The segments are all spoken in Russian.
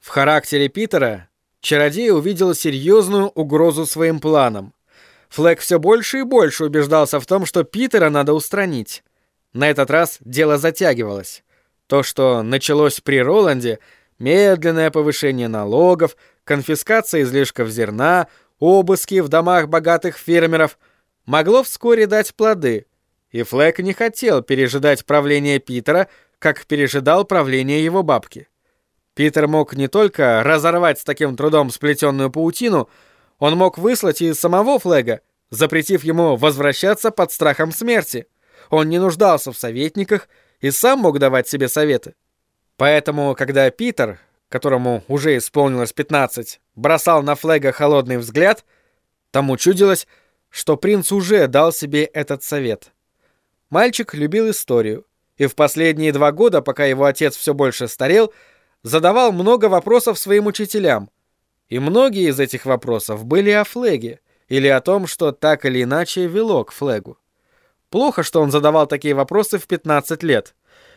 В характере Питера чародей увидел серьезную угрозу своим планам. Флэк все больше и больше убеждался в том, что Питера надо устранить. На этот раз дело затягивалось. То, что началось при Роланде, медленное повышение налогов, конфискация излишков зерна, обыски в домах богатых фермеров, могло вскоре дать плоды, и Флэк не хотел пережидать правление Питера, как пережидал правление его бабки. Питер мог не только разорвать с таким трудом сплетенную паутину, он мог выслать и самого Флэга, запретив ему возвращаться под страхом смерти. Он не нуждался в советниках и сам мог давать себе советы. Поэтому, когда Питер, которому уже исполнилось 15, бросал на Флэга холодный взгляд, тому чудилось, что принц уже дал себе этот совет. Мальчик любил историю, и в последние два года, пока его отец все больше старел, задавал много вопросов своим учителям. И многие из этих вопросов были о Флеге или о том, что так или иначе вело к Флегу. Плохо, что он задавал такие вопросы в 15 лет.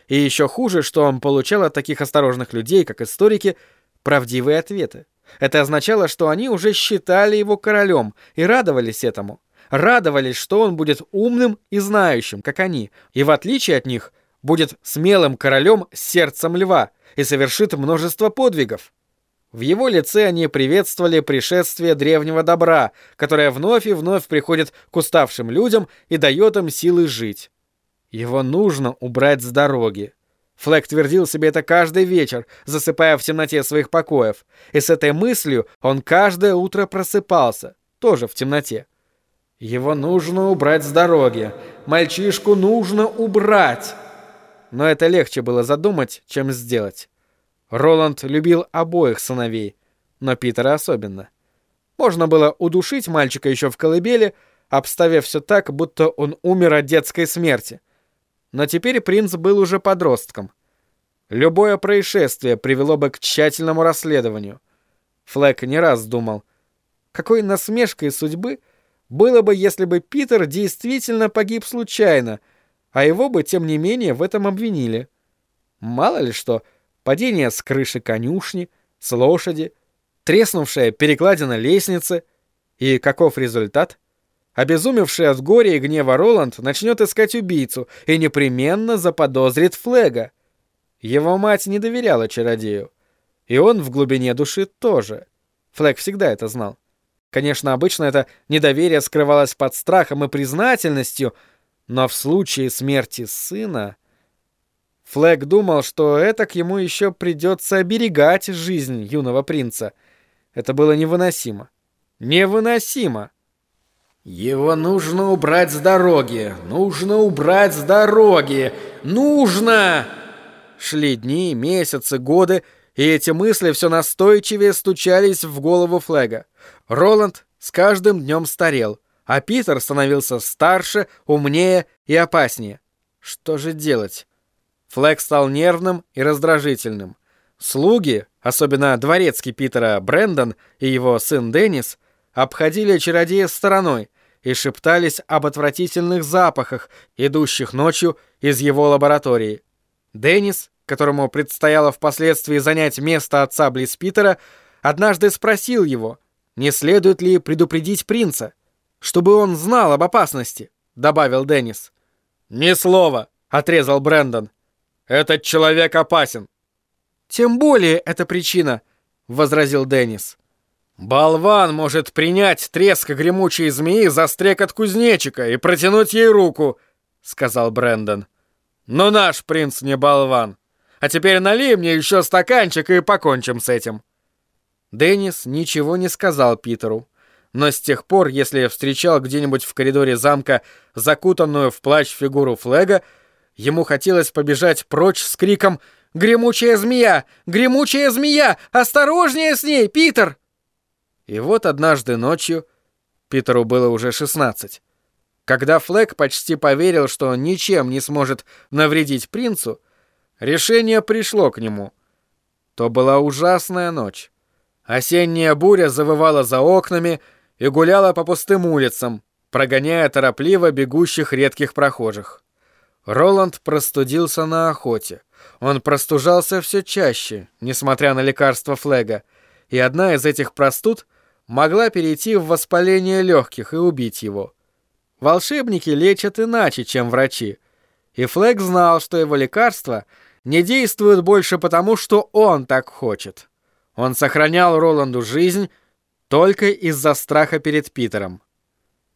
И еще хуже, что он получал от таких осторожных людей, как историки, правдивые ответы. Это означало, что они уже считали его королем и радовались этому. Радовались, что он будет умным и знающим, как они, и в отличие от них, будет смелым королем с сердцем льва и совершит множество подвигов. В его лице они приветствовали пришествие древнего добра, которое вновь и вновь приходит к уставшим людям и дает им силы жить. Его нужно убрать с дороги. Флэк твердил себе это каждый вечер, засыпая в темноте своих покоев, и с этой мыслью он каждое утро просыпался, тоже в темноте. Его нужно убрать с дороги. Мальчишку нужно убрать. Но это легче было задумать, чем сделать. Роланд любил обоих сыновей, но Питера особенно. Можно было удушить мальчика еще в колыбели, обставив все так, будто он умер от детской смерти. Но теперь принц был уже подростком. Любое происшествие привело бы к тщательному расследованию. Флэк не раз думал, какой насмешкой судьбы было бы, если бы Питер действительно погиб случайно, а его бы, тем не менее, в этом обвинили. Мало ли что, падение с крыши конюшни, с лошади, треснувшая перекладина лестницы. И каков результат? Обезумевший от горя и гнева Роланд начнет искать убийцу и непременно заподозрит Флега. Его мать не доверяла чародею. И он в глубине души тоже. Флэг всегда это знал. Конечно, обычно это недоверие скрывалось под страхом и признательностью, но в случае смерти сына... Флэг думал, что это к ему еще придется оберегать жизнь юного принца. Это было невыносимо. Невыносимо. «Его нужно убрать с дороги! Нужно убрать с дороги! Нужно!» Шли дни, месяцы, годы, и эти мысли все настойчивее стучались в голову Флэга. Роланд с каждым днем старел, а Питер становился старше, умнее и опаснее. Что же делать? Флэг стал нервным и раздражительным. Слуги, особенно дворецкий Питера Брэндон и его сын Деннис, обходили чародея стороной и шептались об отвратительных запахах, идущих ночью из его лаборатории. Деннис, которому предстояло впоследствии занять место отца близ Питера, однажды спросил его, не следует ли предупредить принца, чтобы он знал об опасности, добавил Деннис. «Ни слова», — отрезал Брэндон. Этот человек опасен. Тем более это причина, возразил Деннис. Болван может принять треск гремучей змеи за стрекот кузнечика и протянуть ей руку, сказал Брендон. Но наш принц не болван. А теперь налей мне еще стаканчик и покончим с этим. Деннис ничего не сказал Питеру. Но с тех пор, если встречал где-нибудь в коридоре замка закутанную в плащ фигуру Флега, Ему хотелось побежать прочь с криком «Гремучая змея! Гремучая змея! Осторожнее с ней, Питер!» И вот однажды ночью, Питеру было уже 16, когда Флэк почти поверил, что он ничем не сможет навредить принцу, решение пришло к нему. То была ужасная ночь. Осенняя буря завывала за окнами и гуляла по пустым улицам, прогоняя торопливо бегущих редких прохожих. Роланд простудился на охоте. Он простужался все чаще, несмотря на лекарства Флега, и одна из этих простуд могла перейти в воспаление легких и убить его. Волшебники лечат иначе, чем врачи, и Флег знал, что его лекарства не действуют больше потому, что он так хочет. Он сохранял Роланду жизнь только из-за страха перед Питером.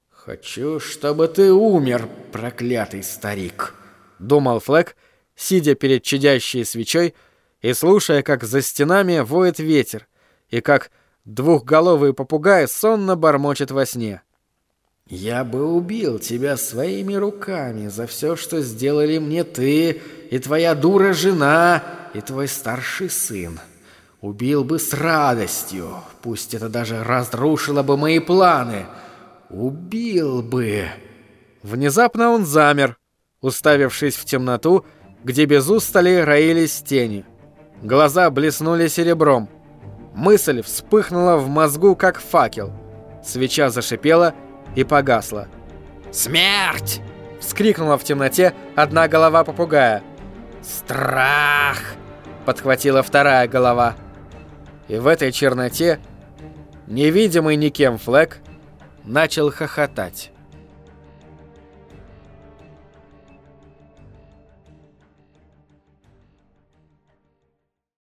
«Хочу, чтобы ты умер, проклятый старик», — думал Флэк, сидя перед чадящей свечой и слушая, как за стенами воет ветер, и как двухголовый попугай сонно бормочет во сне. «Я бы убил тебя своими руками за все, что сделали мне ты и твоя дура жена и твой старший сын. Убил бы с радостью, пусть это даже разрушило бы мои планы». Убил бы. Внезапно он замер, уставившись в темноту, где без устали роились тени. Глаза блеснули серебром. Мысль вспыхнула в мозгу, как факел. Свеча зашипела и погасла. «Смерть!» — вскрикнула в темноте одна голова попугая. «Страх!» — подхватила вторая голова. И в этой черноте, невидимый никем Флэк, начал хохотать.